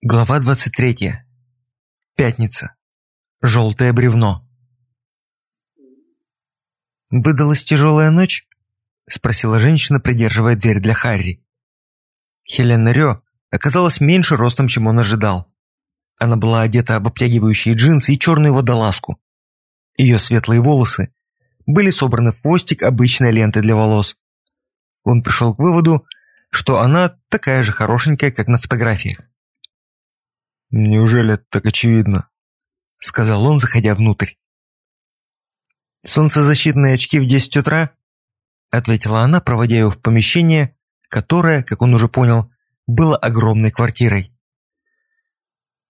Глава 23. Пятница. Желтое бревно. «Выдалась тяжелая ночь?» – спросила женщина, придерживая дверь для Харри. Хелена Рё оказалась меньше ростом, чем он ожидал. Она была одета в обтягивающие джинсы и черную водолазку. Ее светлые волосы были собраны в хвостик обычной ленты для волос. Он пришел к выводу, что она такая же хорошенькая, как на фотографиях. «Неужели это так очевидно?» — сказал он, заходя внутрь. «Солнцезащитные очки в десять утра?» — ответила она, проводя его в помещение, которое, как он уже понял, было огромной квартирой.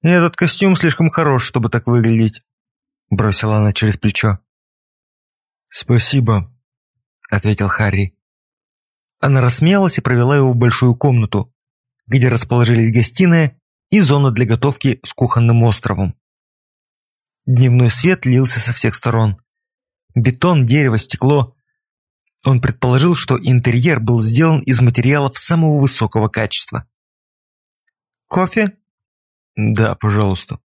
«Этот костюм слишком хорош, чтобы так выглядеть», — бросила она через плечо. «Спасибо», — ответил Харри. Она рассмеялась и провела его в большую комнату, где расположились гостиная и зона для готовки с кухонным островом. Дневной свет лился со всех сторон. Бетон, дерево, стекло. Он предположил, что интерьер был сделан из материалов самого высокого качества. «Кофе?» «Да, пожалуйста».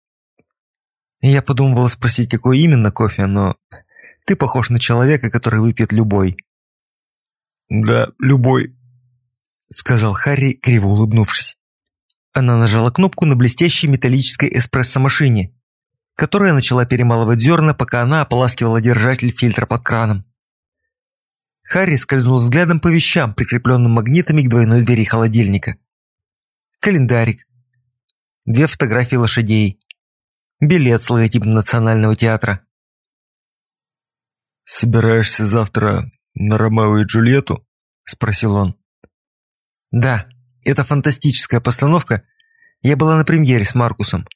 Я подумывала спросить, какой именно кофе, но ты похож на человека, который выпьет любой. «Да, любой», — сказал Харри, криво улыбнувшись. Она нажала кнопку на блестящей металлической эспрессо-машине, которая начала перемалывать зерна, пока она ополаскивала держатель фильтра под краном. Харри скользнул взглядом по вещам, прикрепленным магнитами к двойной двери холодильника. Календарик. Две фотографии лошадей. Билет с логотипом Национального театра. «Собираешься завтра на Ромео и Джульетту?» – спросил он. «Да», это фантастическая постановка. Я была на премьере с Маркусом.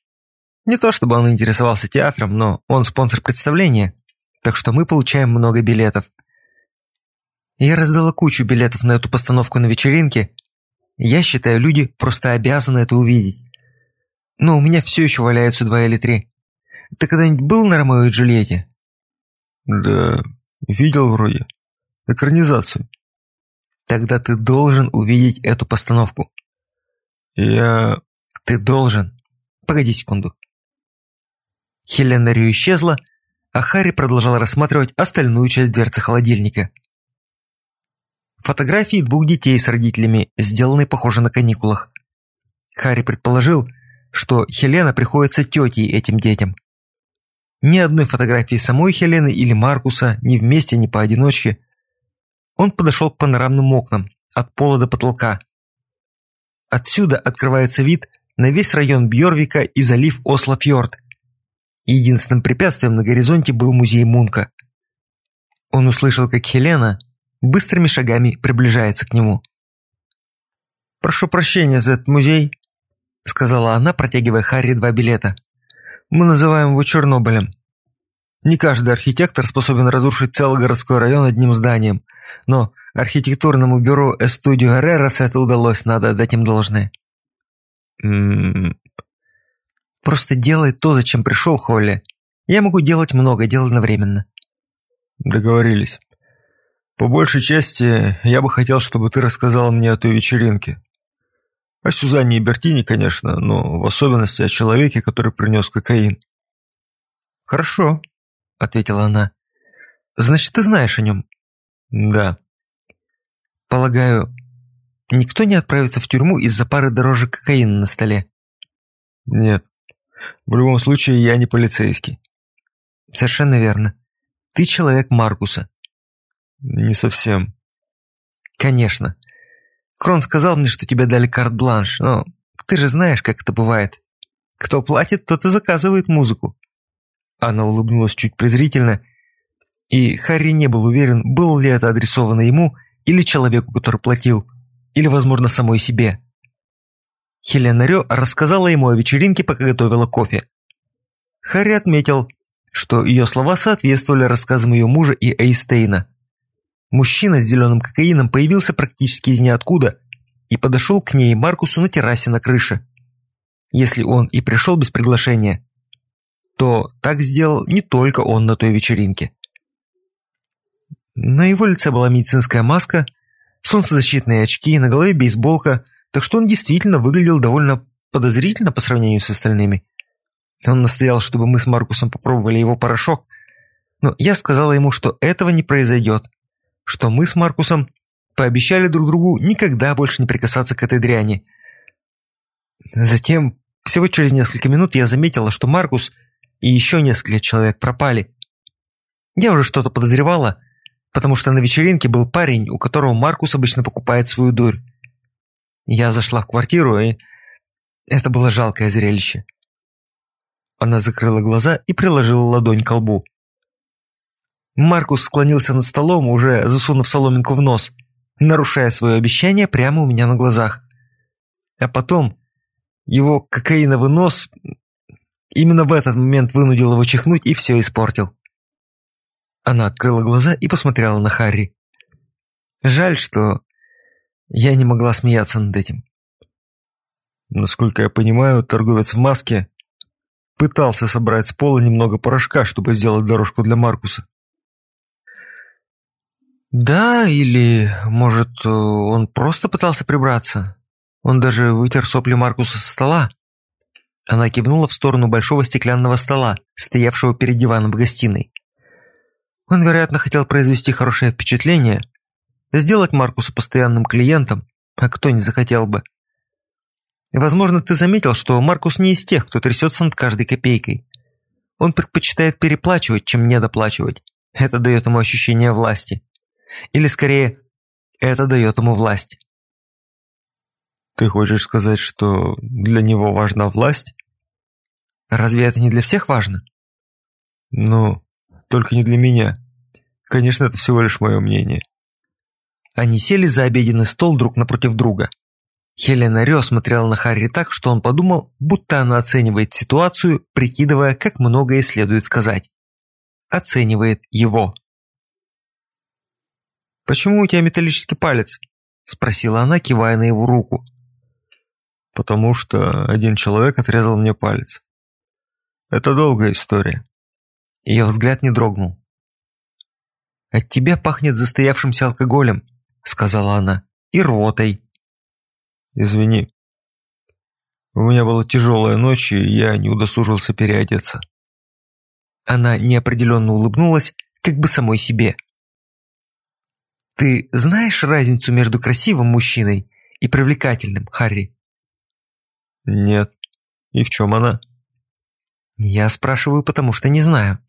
Не то чтобы он интересовался театром, но он спонсор представления, так что мы получаем много билетов. Я раздала кучу билетов на эту постановку на вечеринке. Я считаю, люди просто обязаны это увидеть. Но у меня все еще валяются два или три. Ты когда-нибудь был на Ромео и Джульетте? Да, видел вроде. Экранизацию. Тогда ты должен увидеть эту постановку. Я... Ты должен. Погоди секунду. Хелена Рю исчезла, а Харри продолжал рассматривать остальную часть дверцы холодильника. Фотографии двух детей с родителями, сделанные, похоже, на каникулах. Харри предположил, что Хелена приходится тетей этим детям. Ни одной фотографии самой Хелены или Маркуса, ни вместе, ни поодиночке – он подошел к панорамным окнам, от пола до потолка. Отсюда открывается вид на весь район Бьорвика и залив Ослофьорд. Единственным препятствием на горизонте был музей Мунка. Он услышал, как Хелена быстрыми шагами приближается к нему. «Прошу прощения за этот музей», — сказала она, протягивая Харри два билета. «Мы называем его Чернобылем. Не каждый архитектор способен разрушить целый городской район одним зданием, но архитектурному бюро Эстудио Herreras это удалось, надо отдать им должное. М-м-м. Просто делай то, зачем пришел, Холли. Я могу делать много дел одновременно. Договорились. По большей части, я бы хотел, чтобы ты рассказал мне о той вечеринке. О Сюзанне и Бертине, конечно, но в особенности о человеке, который принес кокаин. Хорошо, ответила она. «Значит, ты знаешь о нем?» «Да». «Полагаю, никто не отправится в тюрьму из-за пары дорожек кокаина на столе?» «Нет. В любом случае, я не полицейский». «Совершенно верно. Ты человек Маркуса». «Не совсем». «Конечно. Крон сказал мне, что тебе дали карт-бланш, но ты же знаешь, как это бывает. Кто платит, тот и заказывает музыку. Она улыбнулась чуть презрительно, и Харри не был уверен, было ли это адресовано ему или человеку, который платил, или, возможно, самой себе. Хелена Рё рассказала ему о вечеринке, пока готовила кофе. Харри отметил, что ее слова соответствовали рассказам ее мужа и Эйстейна. Мужчина с зеленым кокаином появился практически из ниоткуда и подошел к ней Маркусу на террасе на крыше. Если он и пришел без приглашения, то так сделал не только он на той вечеринке. На его лице была медицинская маска, солнцезащитные очки, на голове бейсболка, так что он действительно выглядел довольно подозрительно по сравнению с остальными. Он настоял, чтобы мы с Маркусом попробовали его порошок, но я сказала ему, что этого не произойдет, что мы с Маркусом пообещали друг другу никогда больше не прикасаться к этой дряни. Затем, всего через несколько минут, я заметила, что Маркус и еще несколько человек пропали. Я уже что-то подозревала, потому что на вечеринке был парень, у которого Маркус обычно покупает свою дурь. Я зашла в квартиру, и это было жалкое зрелище. Она закрыла глаза и приложила ладонь к лбу. Маркус склонился над столом, уже засунув соломинку в нос, нарушая свое обещание прямо у меня на глазах. А потом его кокаиновый нос именно в этот момент вынудил его чихнуть и все испортил. Она открыла глаза и посмотрела на Харри. Жаль, что я не могла смеяться над этим. Насколько я понимаю, торговец в маске пытался собрать с пола немного порошка, чтобы сделать дорожку для Маркуса. Да, или, может, он просто пытался прибраться. Он даже вытер сопли Маркуса со стола. Она кивнула в сторону большого стеклянного стола, стоявшего перед диваном в гостиной. Он, вероятно, хотел произвести хорошее впечатление, сделать Маркуса постоянным клиентом, а кто не захотел бы. Возможно, ты заметил, что Маркус не из тех, кто трясется над каждой копейкой. Он предпочитает переплачивать, чем недоплачивать. Это дает ему ощущение власти. Или скорее, это дает ему власть. Ты хочешь сказать, что для него важна власть? Разве это не для всех важно? Ну, только не для меня. Конечно, это всего лишь мое мнение. Они сели за обеденный стол друг напротив друга. Хелена Рё смотрела на Харри так, что он подумал, будто она оценивает ситуацию, прикидывая, как многое следует сказать. Оценивает его. «Почему у тебя металлический палец?» – спросила она, кивая на его руку. «Потому что один человек отрезал мне палец. Это долгая история». Ее взгляд не дрогнул. «От тебя пахнет застоявшимся алкоголем», – сказала она, – «и рвотой». «Извини. У меня была тяжелая ночь, и я не удосужился переодеться». Она неопределенно улыбнулась, как бы самой себе. Ты знаешь разницу между красивым мужчиной и привлекательным, Харри? Нет. И в чем она? Я спрашиваю, потому что не знаю.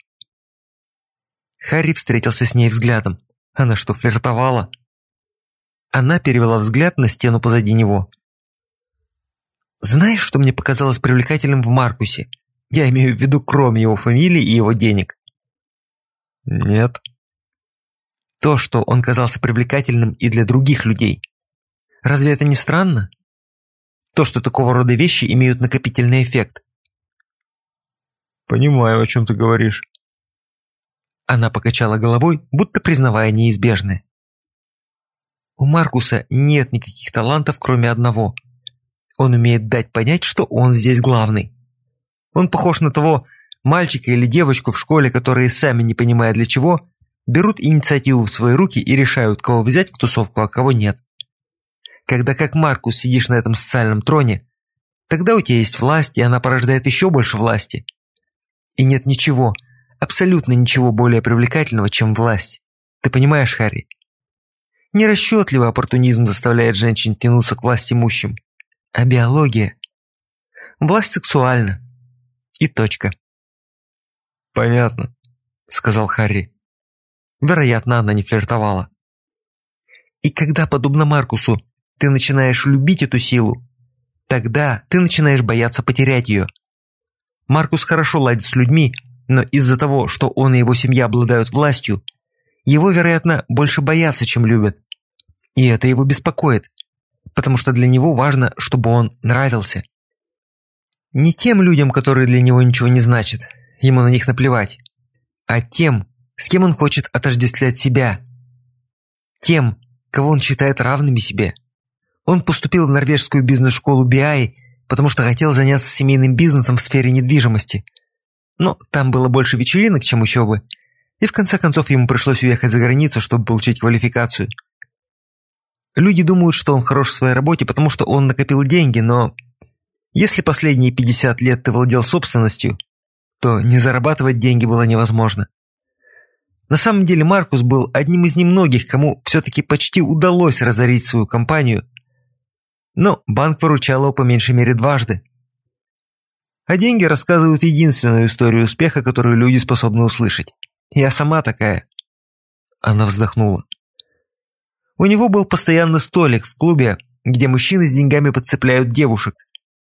Харри встретился с ней взглядом. Она что, флиртовала? Она перевела взгляд на стену позади него. Знаешь, что мне показалось привлекательным в Маркусе? Я имею в виду, кроме его фамилии и его денег. Нет то, что он казался привлекательным и для других людей. Разве это не странно? То, что такого рода вещи имеют накопительный эффект. Понимаю, о чем ты говоришь. Она покачала головой, будто признавая неизбежное. У Маркуса нет никаких талантов, кроме одного. Он умеет дать понять, что он здесь главный. Он похож на того мальчика или девочку в школе, которые сами не понимая для чего, берут инициативу в свои руки и решают, кого взять в тусовку, а кого нет. Когда как Маркус сидишь на этом социальном троне, тогда у тебя есть власть, и она порождает еще больше власти. И нет ничего, абсолютно ничего более привлекательного, чем власть. Ты понимаешь, Харри? Нерасчетливый оппортунизм заставляет женщин тянуться к власти имущим. А биология? Власть сексуальна. И точка. «Понятно», — сказал Харри. Вероятно, она не флиртовала. И когда, подобно Маркусу, ты начинаешь любить эту силу, тогда ты начинаешь бояться потерять ее. Маркус хорошо ладит с людьми, но из-за того, что он и его семья обладают властью, его, вероятно, больше боятся, чем любят. И это его беспокоит, потому что для него важно, чтобы он нравился. Не тем людям, которые для него ничего не значат, ему на них наплевать, а тем, с кем он хочет отождествлять себя. Тем, кого он считает равными себе. Он поступил в норвежскую бизнес-школу BI, потому что хотел заняться семейным бизнесом в сфере недвижимости. Но там было больше вечеринок, чем учебы, и в конце концов ему пришлось уехать за границу, чтобы получить квалификацию. Люди думают, что он хорош в своей работе, потому что он накопил деньги, но Если последние 50 лет ты владел собственностью, то не зарабатывать деньги было невозможно. На самом деле Маркус был одним из немногих, кому все-таки почти удалось разорить свою компанию, но банк выручал его по меньшей мере дважды. А деньги рассказывают единственную историю успеха, которую люди способны услышать. Я сама такая. Она вздохнула. У него был постоянный столик в клубе, где мужчины с деньгами подцепляют девушек,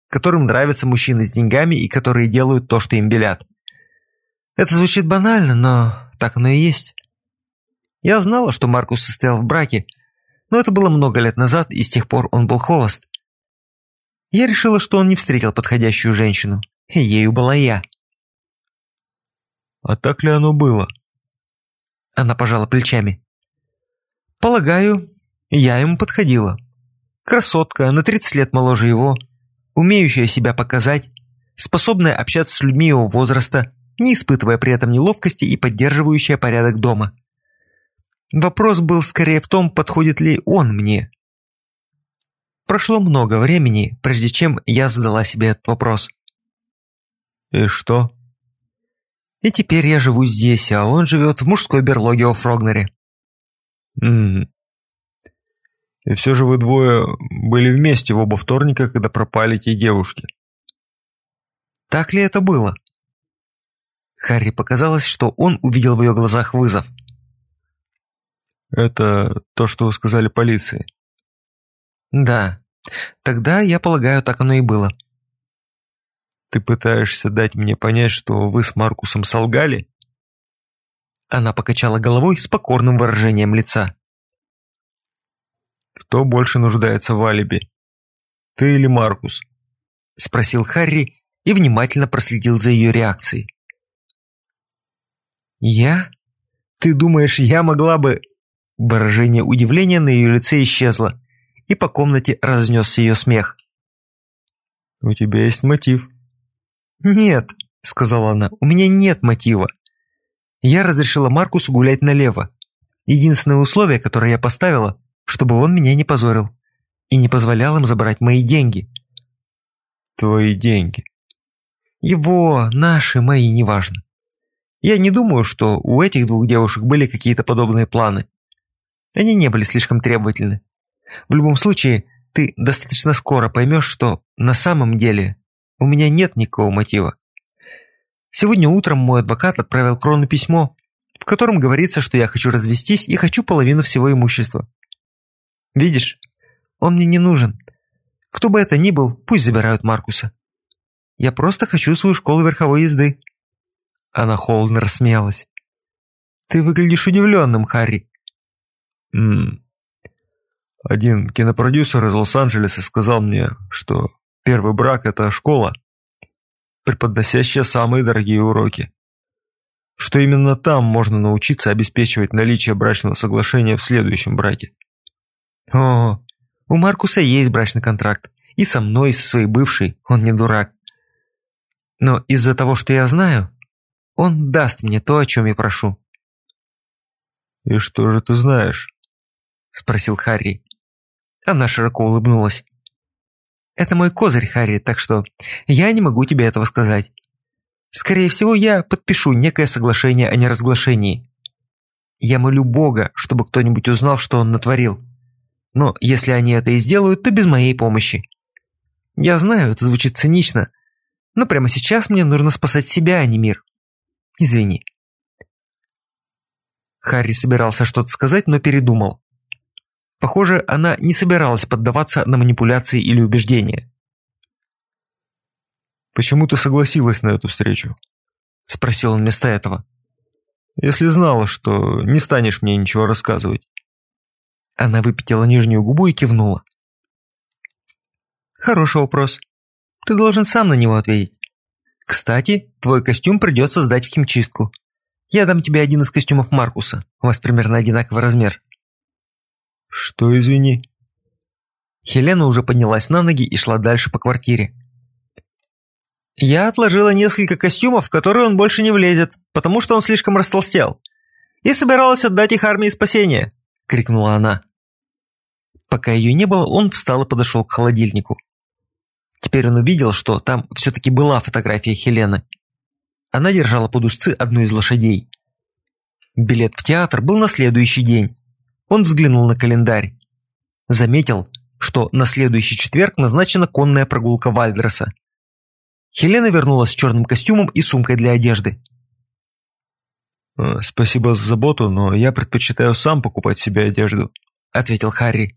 которым нравятся мужчины с деньгами и которые делают то, что им велят. Это звучит банально, но так оно и есть. Я знала, что Маркус состоял в браке, но это было много лет назад, и с тех пор он был холост. Я решила, что он не встретил подходящую женщину, и ею была я. «А так ли оно было?» Она пожала плечами. «Полагаю, я ему подходила. Красотка, на 30 лет моложе его, умеющая себя показать, способная общаться с людьми его возраста, не испытывая при этом неловкости и поддерживающая порядок дома. Вопрос был скорее в том, подходит ли он мне. Прошло много времени, прежде чем я задала себе этот вопрос. «И что?» И теперь я живу здесь, а он живет в мужской берлоге во Фрогнере. Ммм. И все же вы двое были вместе в оба вторника, когда пропали те девушки. Так ли это было? Харри показалось, что он увидел в ее глазах вызов. Это то, что вы сказали полиции? Да. Тогда, я полагаю, так оно и было. Ты пытаешься дать мне понять, что вы с Маркусом солгали? Она покачала головой с покорным выражением лица. Кто больше нуждается в алиби? Ты или Маркус? Спросил Харри и внимательно проследил за ее реакцией. «Я? Ты думаешь, я могла бы...» Выражение удивления на ее лице исчезло, и по комнате разнесся ее смех. «У тебя есть мотив», «Нет», — сказала она, — «у меня нет мотива. Я разрешила Маркусу гулять налево. Единственное условие, которое я поставила, чтобы он меня не позорил и не позволял им забрать мои деньги». «Твои деньги?» «Его, наши, мои, неважно. Я не думаю, что у этих двух девушек были какие-то подобные планы. Они не были слишком требовательны. В любом случае, ты достаточно скоро поймешь, что на самом деле у меня нет никакого мотива. Сегодня утром мой адвокат отправил Крону письмо, в котором говорится, что я хочу развестись и хочу половину всего имущества. Видишь, он мне не нужен. Кто бы это ни был, пусть забирают Маркуса. Я просто хочу свою школу верховой езды». Она холодно рассмеялась. «Ты выглядишь удивленным, Харри». «Ммм. Один кинопродюсер из Лос-Анджелеса сказал мне, что Первый брак – это школа, преподносящая самые дорогие уроки. Что именно там можно научиться обеспечивать наличие брачного соглашения в следующем браке. О, у Маркуса есть брачный контракт. И со мной, и со своей бывшей, он не дурак. Но из-за того, что я знаю, он даст мне то, о чем я прошу. «И что же ты знаешь?» – спросил Харри. Она широко улыбнулась. Это мой козырь, Харри, так что я не могу тебе этого сказать. Скорее всего, я подпишу некое соглашение о неразглашении. Я молю Бога, чтобы кто-нибудь узнал, что он натворил. Но если они это и сделают, то без моей помощи. Я знаю, это звучит цинично, но прямо сейчас мне нужно спасать себя, а не мир. Извини. Харри собирался что-то сказать, но передумал. Похоже, она не собиралась поддаваться на манипуляции или убеждения. «Почему ты согласилась на эту встречу?» – спросил он вместо этого. «Если знала, что не станешь мне ничего рассказывать». Она выпятила нижнюю губу и кивнула. «Хороший вопрос. Ты должен сам на него ответить. Кстати, твой костюм придется сдать в химчистку. Я дам тебе один из костюмов Маркуса. У вас примерно одинаковый размер. «Что, извини?» Хелена уже поднялась на ноги и шла дальше по квартире. «Я отложила несколько костюмов, в которые он больше не влезет, потому что он слишком растолстел. И собиралась отдать их армии спасения!» – крикнула она. Пока ее не было, он встал и подошел к холодильнику. Теперь он увидел, что там все-таки была фотография Хелены. Она держала под узцы одну из лошадей. Билет в театр был на следующий день. Он взглянул на календарь. Заметил, что на следующий четверг назначена конная прогулка Вальдреса. Хелена вернулась с черным костюмом и сумкой для одежды. «Э, «Спасибо за заботу, но я предпочитаю сам покупать себе одежду», – ответил Харри.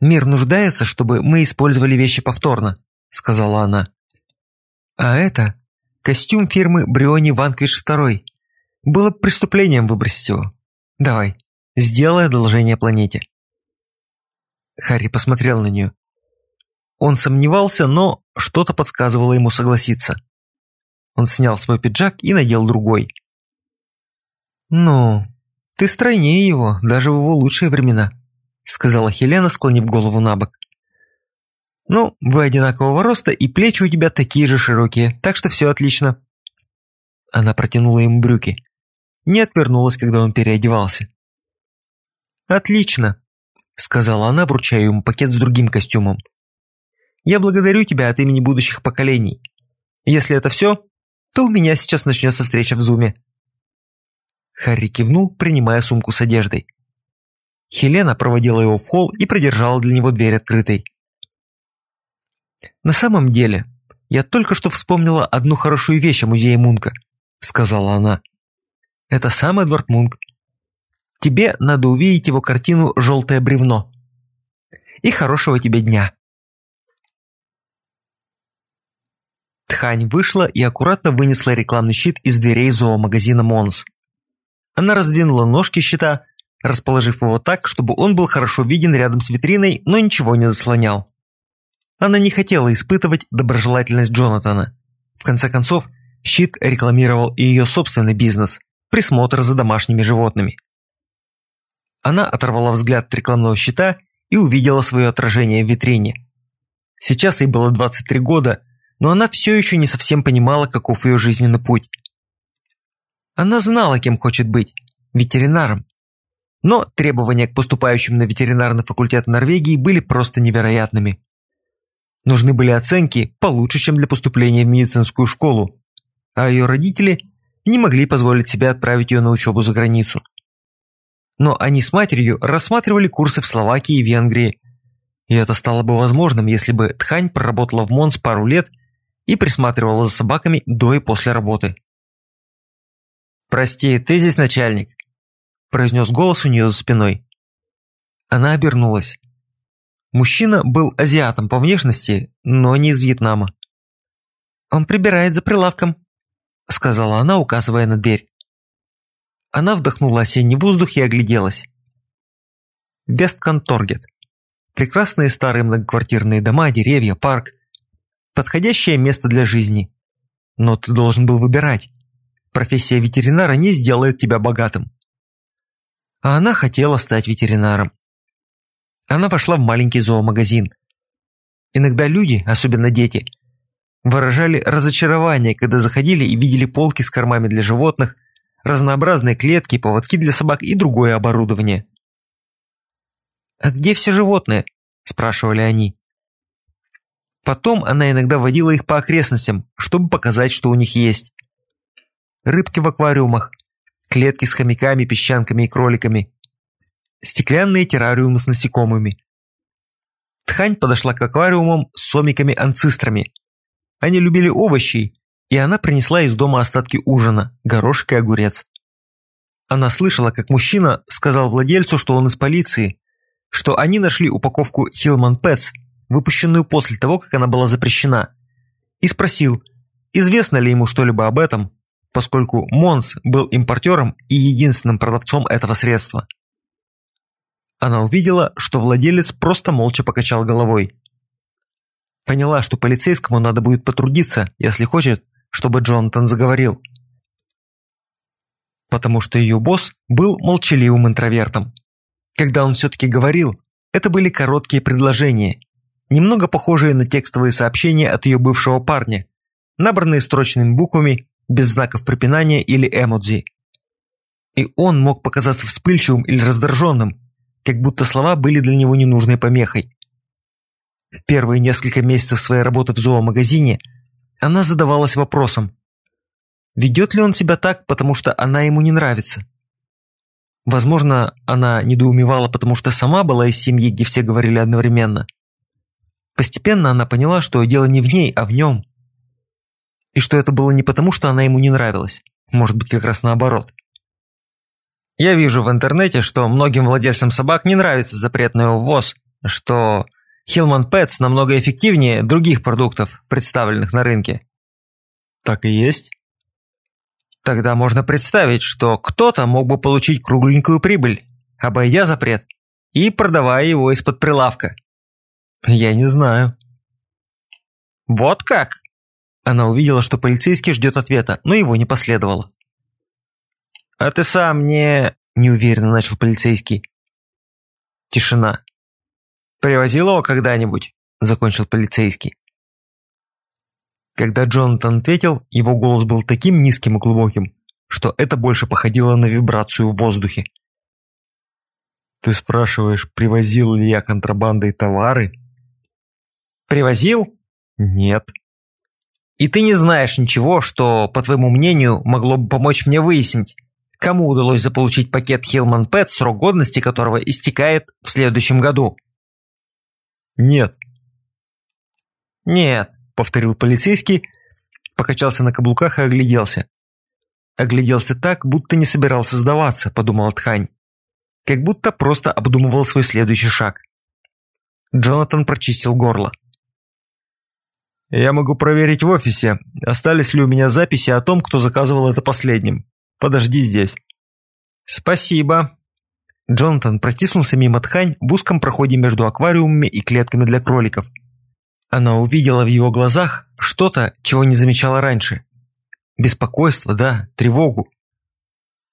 «Мир нуждается, чтобы мы использовали вещи повторно», – сказала она. «А это костюм фирмы Бриони Ванквиш II. Было преступлением выбросить его. Давай, сделай одолжение планете». Харри посмотрел на нее. Он сомневался, но что-то подсказывало ему согласиться. Он снял свой пиджак и надел другой. «Ну, ты стройнее его, даже в его лучшие времена», сказала Хелена, склонив голову на бок. «Ну, вы одинакового роста, и плечи у тебя такие же широкие, так что все отлично». Она протянула ему брюки. Не отвернулась, когда он переодевался. «Отлично», – сказала она, вручая ему пакет с другим костюмом. «Я благодарю тебя от имени будущих поколений. Если это все, то у меня сейчас начнется встреча в Зуме». Харри кивнул, принимая сумку с одеждой. Хелена проводила его в холл и продержала для него дверь открытой. «На самом деле, я только что вспомнила одну хорошую вещь о музее Мунка», — сказала она. «Это сам Эдвард Мунк. Тебе надо увидеть его картину «Желтое бревно». И хорошего тебе дня!» Тхань вышла и аккуратно вынесла рекламный щит из дверей зоомагазина «Монс». Она раздвинула ножки щита, расположив его так, чтобы он был хорошо виден рядом с витриной, но ничего не заслонял. Она не хотела испытывать доброжелательность Джонатана. В конце концов, щит рекламировал и ее собственный бизнес – присмотр за домашними животными. Она оторвала взгляд от рекламного щита и увидела свое отражение в витрине. Сейчас ей было 23 года, но она все еще не совсем понимала, каков ее жизненный путь. Она знала, кем хочет быть – ветеринаром. Но требования к поступающим на ветеринарный факультет Норвегии были просто невероятными. Нужны были оценки получше, чем для поступления в медицинскую школу, а ее родители не могли позволить себе отправить ее на учебу за границу. Но они с матерью рассматривали курсы в Словакии и Венгрии, и это стало бы возможным, если бы Тхань проработала в Монс пару лет и присматривала за собаками до и после работы. «Прости, ты здесь начальник?» произнес голос у нее за спиной. Она обернулась. Мужчина был азиатом по внешности, но не из Вьетнама. «Он прибирает за прилавком», — сказала она, указывая на дверь. Она вдохнула осенний воздух и огляделась. Вестконторгет. Прекрасные старые многоквартирные дома, деревья, парк. Подходящее место для жизни. Но ты должен был выбирать. Профессия ветеринара не сделает тебя богатым. А она хотела стать ветеринаром. Она вошла в маленький зоомагазин. Иногда люди, особенно дети, выражали разочарование, когда заходили и видели полки с кормами для животных, разнообразные клетки, поводки для собак и другое оборудование. «А где все животные?» – спрашивали они. Потом она иногда водила их по окрестностям, чтобы показать, что у них есть рыбки в аквариумах, клетки с хомяками, песчанками и кроликами, стеклянные террариумы с насекомыми. Тхань подошла к аквариумам с сомиками-анцистрами. Они любили овощи, и она принесла из дома остатки ужина, горошек и огурец. Она слышала, как мужчина сказал владельцу, что он из полиции, что они нашли упаковку Hillman Pets, выпущенную после того, как она была запрещена, и спросил, известно ли ему что-либо об этом, поскольку Монс был импортером и единственным продавцом этого средства. Она увидела, что владелец просто молча покачал головой. Поняла, что полицейскому надо будет потрудиться, если хочет, чтобы Джонатан заговорил. Потому что ее босс был молчаливым интровертом. Когда он все-таки говорил, это были короткие предложения, немного похожие на текстовые сообщения от ее бывшего парня, набранные строчными буквами без знаков препинания или эмодзи. И он мог показаться вспыльчивым или раздраженным, как будто слова были для него ненужной помехой. В первые несколько месяцев своей работы в зоомагазине она задавалась вопросом, ведет ли он себя так, потому что она ему не нравится. Возможно, она недоумевала, потому что сама была из семьи, где все говорили одновременно. Постепенно она поняла, что дело не в ней, а в нем. И что это было не потому, что она ему не нравилась. Может быть, как раз наоборот. Я вижу в интернете, что многим владельцам собак не нравится запретный увоз, что Hillman Pets намного эффективнее других продуктов, представленных на рынке. Так и есть. Тогда можно представить, что кто-то мог бы получить кругленькую прибыль, обойдя запрет, и продавая его из-под прилавка. Я не знаю. Вот как? Она увидела, что полицейский ждет ответа, но его не последовало. «А ты сам не...» – неуверенно начал полицейский. Тишина. «Привозил его когда-нибудь?» – закончил полицейский. Когда Джонатан ответил, его голос был таким низким и глубоким, что это больше походило на вибрацию в воздухе. «Ты спрашиваешь, привозил ли я контрабандой товары?» «Привозил?» «Нет». «И ты не знаешь ничего, что, по твоему мнению, могло бы помочь мне выяснить, кому удалось заполучить пакет Hillman Pet, срок годности которого истекает в следующем году?» «Нет». «Нет», – повторил полицейский, покачался на каблуках и огляделся. Огляделся так, будто не собирался сдаваться, подумал Тхань. Как будто просто обдумывал свой следующий шаг. Джонатан прочистил горло. «Я могу проверить в офисе, остались ли у меня записи о том, кто заказывал это последним. Подожди здесь». «Спасибо». Джонатан протиснулся мимо Тхань в узком проходе между аквариумами и клетками для кроликов – она увидела в его глазах что-то, чего не замечала раньше. Беспокойство, да, тревогу.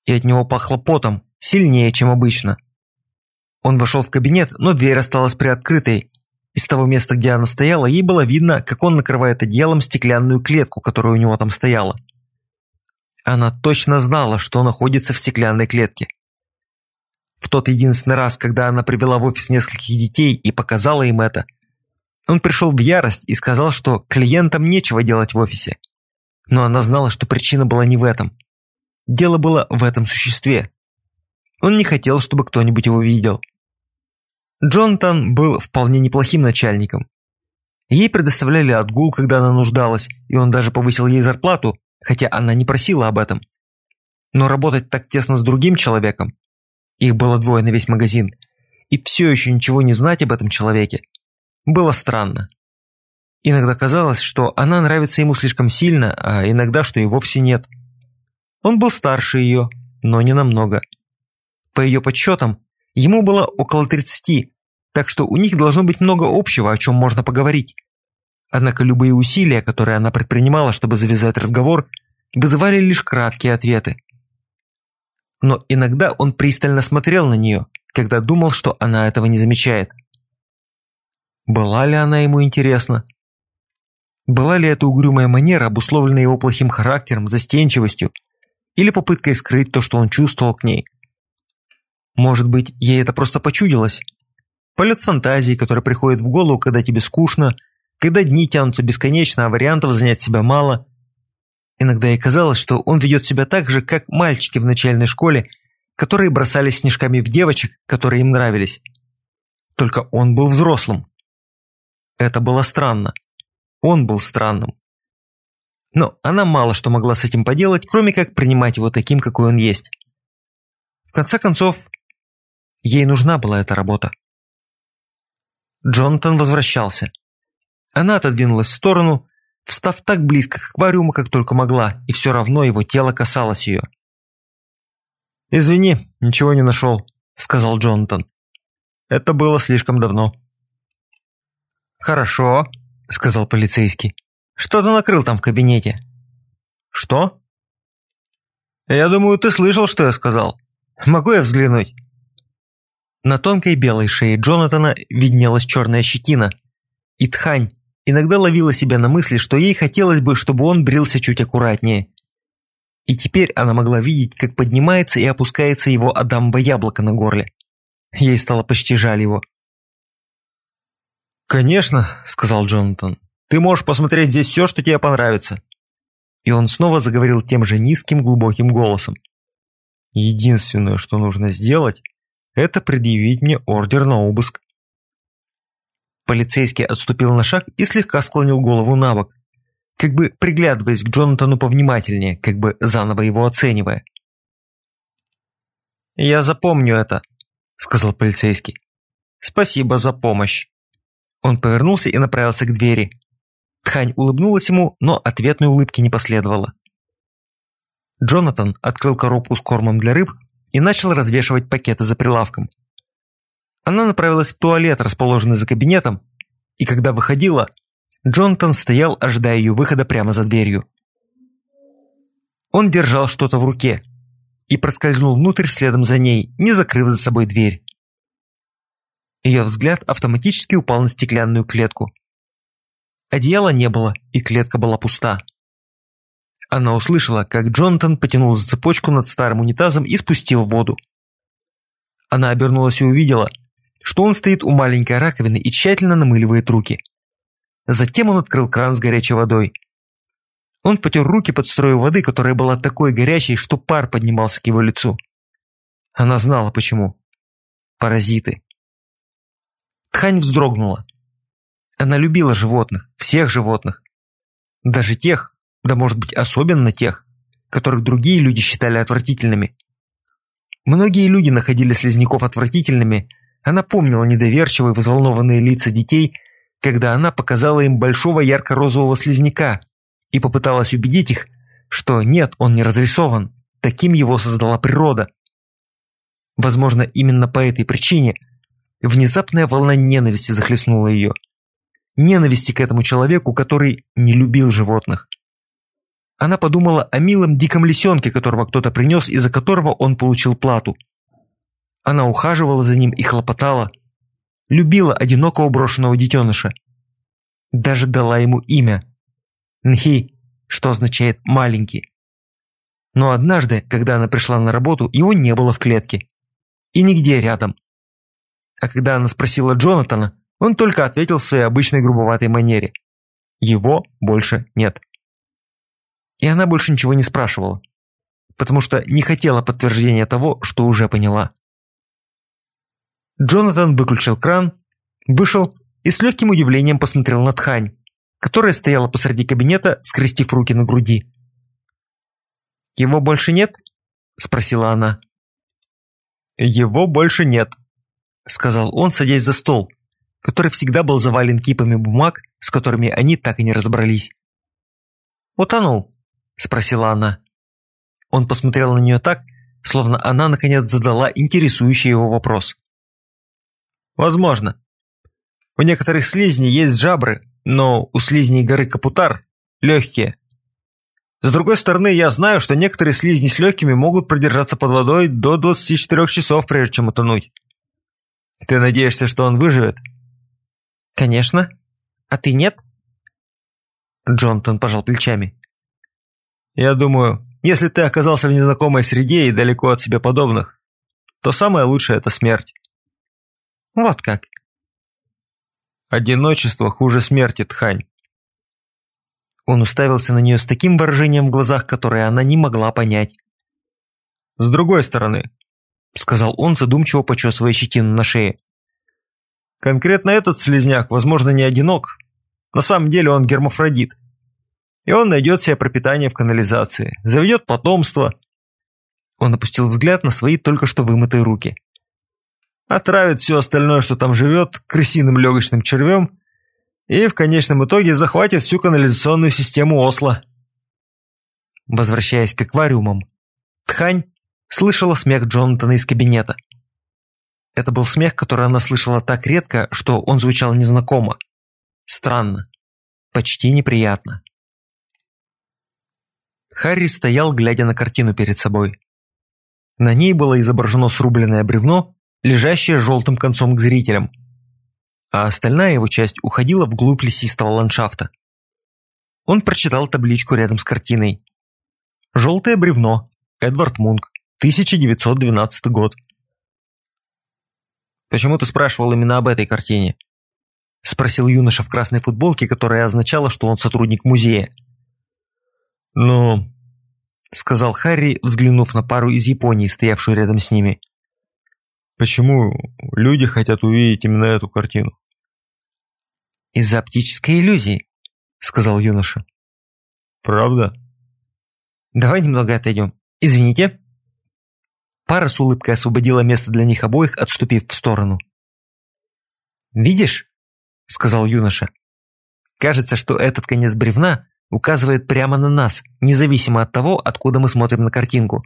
И от него пахло потом, сильнее, чем обычно. Он вошел в кабинет, но дверь осталась приоткрытой. Из того места, где она стояла, ей было видно, как он накрывает одеялом стеклянную клетку, которая у него там стояла. Она точно знала, что находится в стеклянной клетке. В тот единственный раз, когда она привела в офис нескольких детей и показала им это – он пришел в ярость и сказал, что клиентам нечего делать в офисе. Но она знала, что причина была не в этом. Дело было в этом существе. Он не хотел, чтобы кто-нибудь его видел. Джонатан был вполне неплохим начальником. Ей предоставляли отгул, когда она нуждалась, и он даже повысил ей зарплату, хотя она не просила об этом. Но работать так тесно с другим человеком, их было двое на весь магазин, и все еще ничего не знать об этом человеке, было странно. Иногда казалось, что она нравится ему слишком сильно, а иногда, что и вовсе нет. Он был старше ее, но не намного. По ее подсчетам, ему было около 30, так что у них должно быть много общего, о чем можно поговорить. Однако любые усилия, которые она предпринимала, чтобы завязать разговор, вызывали лишь краткие ответы. Но иногда он пристально смотрел на нее, когда думал, что она этого не замечает. Была ли она ему интересна? Была ли эта угрюмая манера обусловлена его плохим характером, застенчивостью или попыткой скрыть то, что он чувствовал к ней? Может быть, ей это просто почудилось? Полет фантазии, который приходит в голову, когда тебе скучно, когда дни тянутся бесконечно, а вариантов занять себя мало. Иногда ей казалось, что он ведет себя так же, как мальчики в начальной школе, которые бросали снежками в девочек, которые им нравились. Только он был взрослым. Это было странно. Он был странным. Но она мало что могла с этим поделать, кроме как принимать его таким, какой он есть. В конце концов, ей нужна была эта работа. Джонатан возвращался. Она отодвинулась в сторону, встав так близко к аквариуму, как только могла, и все равно его тело касалось ее. «Извини, ничего не нашел», — сказал Джонатан. «Это было слишком давно». «Хорошо», – сказал полицейский. «Что ты накрыл там в кабинете?» «Что?» «Я думаю, ты слышал, что я сказал. Могу я взглянуть?» На тонкой белой шее Джонатана виднелась черная щетина. И ткань иногда ловила себя на мысли, что ей хотелось бы, чтобы он брился чуть аккуратнее. И теперь она могла видеть, как поднимается и опускается его адамбо яблоко на горле. Ей стало почти жаль его. «Конечно», — сказал Джонатан. «Ты можешь посмотреть здесь все, что тебе понравится». И он снова заговорил тем же низким глубоким голосом. «Единственное, что нужно сделать, это предъявить мне ордер на обыск». Полицейский отступил на шаг и слегка склонил голову на бок, как бы приглядываясь к Джонатану повнимательнее, как бы заново его оценивая. «Я запомню это», — сказал полицейский. «Спасибо за помощь». Он повернулся и направился к двери. Тхань улыбнулась ему, но ответной улыбки не последовало. Джонатан открыл коробку с кормом для рыб и начал развешивать пакеты за прилавком. Она направилась в туалет, расположенный за кабинетом, и когда выходила, Джонатан стоял, ожидая ее выхода прямо за дверью. Он держал что-то в руке и проскользнул внутрь следом за ней, не закрыв за собой дверь. Ее взгляд автоматически упал на стеклянную клетку. Одеяла не было, и клетка была пуста. Она услышала, как Джонатан потянул за цепочку над старым унитазом и спустил воду. Она обернулась и увидела, что он стоит у маленькой раковины и тщательно намыливает руки. Затем он открыл кран с горячей водой. Он потер руки под строю воды, которая была такой горячей, что пар поднимался к его лицу. Она знала почему. Паразиты. Тхань вздрогнула. Она любила животных, всех животных. Даже тех, да может быть особенно тех, которых другие люди считали отвратительными. Многие люди находили слизняков отвратительными, она помнила недоверчивые взволнованные лица детей, когда она показала им большого ярко-розового слизняка и попыталась убедить их, что нет, он не разрисован, таким его создала природа. Возможно, именно по этой причине внезапная волна ненависти захлестнула ее. Ненависти к этому человеку, который не любил животных. Она подумала о милом диком лисенке, которого кто-то принес и за которого он получил плату. Она ухаживала за ним и хлопотала. Любила одинокого брошенного детеныша. Даже дала ему имя. Нхи, что означает «маленький». Но однажды, когда она пришла на работу, его не было в клетке. И нигде рядом. А когда она спросила Джонатана, он только ответил в своей обычной грубоватой манере. Его больше нет. И она больше ничего не спрашивала, потому что не хотела подтверждения того, что уже поняла. Джонатан выключил кран, вышел и с легким удивлением посмотрел на ткань, которая стояла посреди кабинета, скрестив руки на груди. «Его больше нет?» – спросила она. «Его больше нет», – сказал он, садясь за стол, который всегда был завален кипами бумаг, с которыми они так и не разобрались. «Утонул?» – спросила она. Он посмотрел на нее так, словно она наконец задала интересующий его вопрос. «Возможно. У некоторых слизней есть жабры, но у слизней горы Капутар легкие. С другой стороны, я знаю, что некоторые слизни с легкими могут продержаться под водой до 24 часов, прежде чем утонуть. Ты надеешься, что он выживет?» «Конечно. А ты нет?» Джонтон пожал плечами. Я думаю, если ты оказался в незнакомой среде и далеко от себе подобных, то самое лучшее – это смерть. Вот как. Одиночество хуже смерти, Тхань. Он уставился на нее с таким выражением в глазах, которое она не могла понять. «С другой стороны», – сказал он, задумчиво почесывая щетину на шее. «Конкретно этот слезняк, возможно, не одинок. На самом деле он гермафродит и он найдет себе пропитание в канализации, заведет потомство. Он опустил взгляд на свои только что вымытые руки. Отравит все остальное, что там живет, крысиным легочным червем, и в конечном итоге захватит всю канализационную систему Осло. Возвращаясь к аквариумам, Тхань слышала смех Джонатана из кабинета. Это был смех, который она слышала так редко, что он звучал незнакомо. Странно. Почти неприятно. Харри стоял, глядя на картину перед собой. На ней было изображено срубленное бревно, лежащее желтым концом к зрителям, а остальная его часть уходила вглубь лесистого ландшафта. Он прочитал табличку рядом с картиной. «Желтое бревно. Эдвард Мунк. 1912 год». «Почему ты спрашивал именно об этой картине?» – спросил юноша в красной футболке, которая означала, что он сотрудник музея. «Ну, — сказал Харри, взглянув на пару из Японии, стоявшую рядом с ними. «Почему люди хотят увидеть именно эту картину?» «Из-за оптической иллюзии», — сказал юноша. «Правда?» «Давай немного отойдем. Извините». Пара с улыбкой освободила место для них обоих, отступив в сторону. «Видишь?» — сказал юноша. «Кажется, что этот конец бревна указывает прямо на нас, независимо от того, откуда мы смотрим на картинку.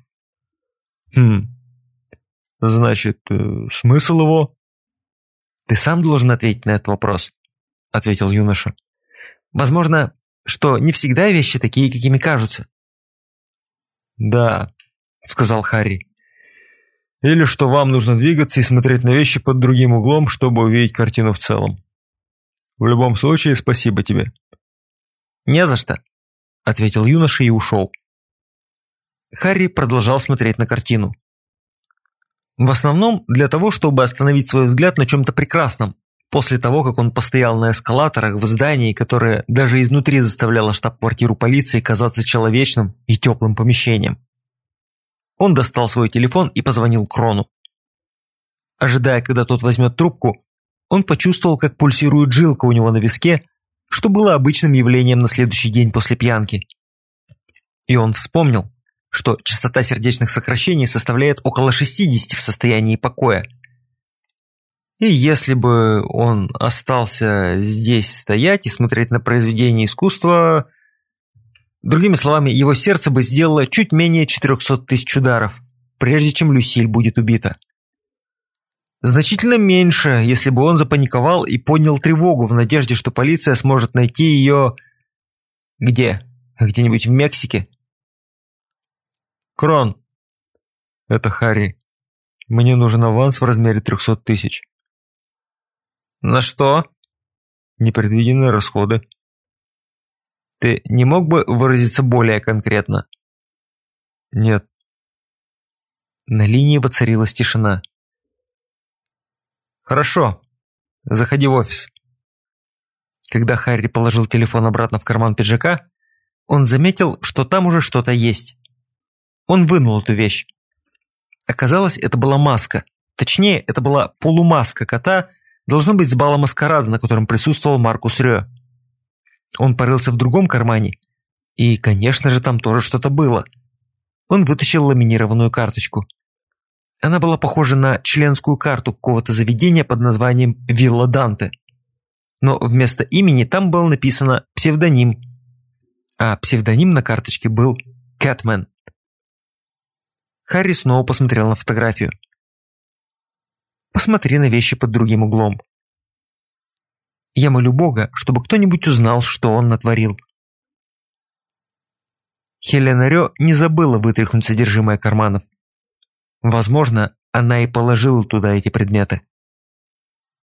Хм. Значит, э, смысл его? Ты сам должен ответить на этот вопрос, ответил юноша. Возможно, что не всегда вещи такие, какими кажутся. Да, сказал Харри. Или что вам нужно двигаться и смотреть на вещи под другим углом, чтобы увидеть картину в целом. В любом случае, спасибо тебе. «Не за что», – ответил юноша и ушел. Харри продолжал смотреть на картину. В основном для того, чтобы остановить свой взгляд на чем-то прекрасном, после того, как он постоял на эскалаторах в здании, которое даже изнутри заставляло штаб-квартиру полиции казаться человечным и теплым помещением. Он достал свой телефон и позвонил Крону. Ожидая, когда тот возьмет трубку, он почувствовал, как пульсирует жилка у него на виске, что было обычным явлением на следующий день после пьянки. И он вспомнил, что частота сердечных сокращений составляет около 60 в состоянии покоя. И если бы он остался здесь стоять и смотреть на произведение искусства, другими словами, его сердце бы сделало чуть менее 400 тысяч ударов, прежде чем Люсиль будет убита. Значительно меньше, если бы он запаниковал и поднял тревогу в надежде, что полиция сможет найти ее... Где? Где-нибудь в Мексике? Крон. Это Харри. Мне нужен аванс в размере 300 тысяч. На что? Непредвиденные расходы. Ты не мог бы выразиться более конкретно? Нет. На линии воцарилась тишина. «Хорошо. Заходи в офис». Когда Харри положил телефон обратно в карман пиджака, он заметил, что там уже что-то есть. Он вынул эту вещь. Оказалось, это была маска. Точнее, это была полумаска кота, должно быть с бала маскарада, на котором присутствовал Маркус Рё. Он порылся в другом кармане, и, конечно же, там тоже что-то было. Он вытащил ламинированную карточку. Она была похожа на членскую карту какого-то заведения под названием «Вилла Данте». Но вместо имени там было написано псевдоним. А псевдоним на карточке был «Кэтмен». Харри снова посмотрел на фотографию. Посмотри на вещи под другим углом. Я молю Бога, чтобы кто-нибудь узнал, что он натворил. Хелена Рё не забыла вытряхнуть содержимое карманов. Возможно, она и положила туда эти предметы.